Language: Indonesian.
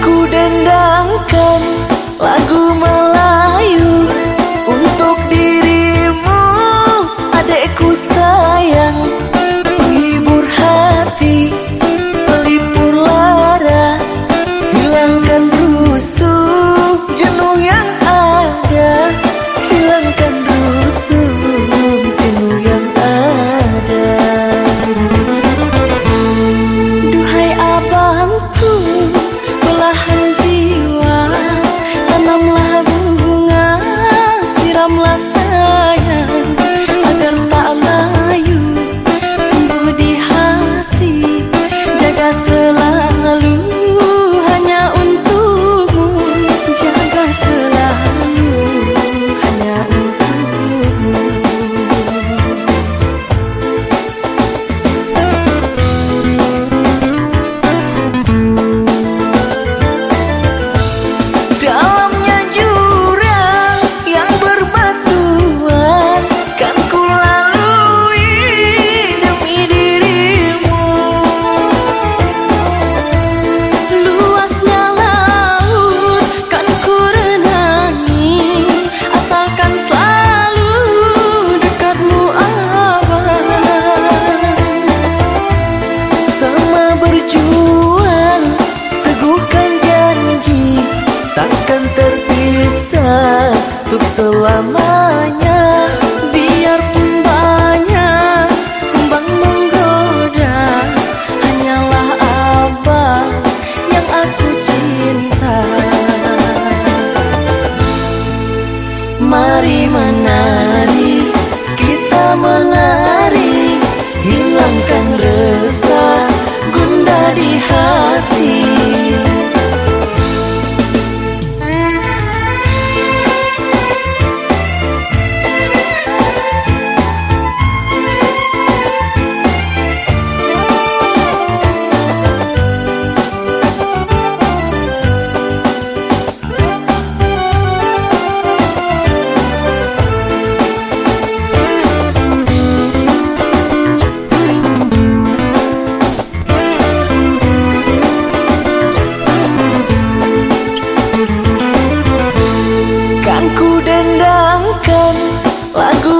ku untuk selamanya. Biarpun banyak kembang menggoda Hanyalah abang yang aku cinta. Mari menari, kita menari Hilangkan resah, gundah di hati. Lagoa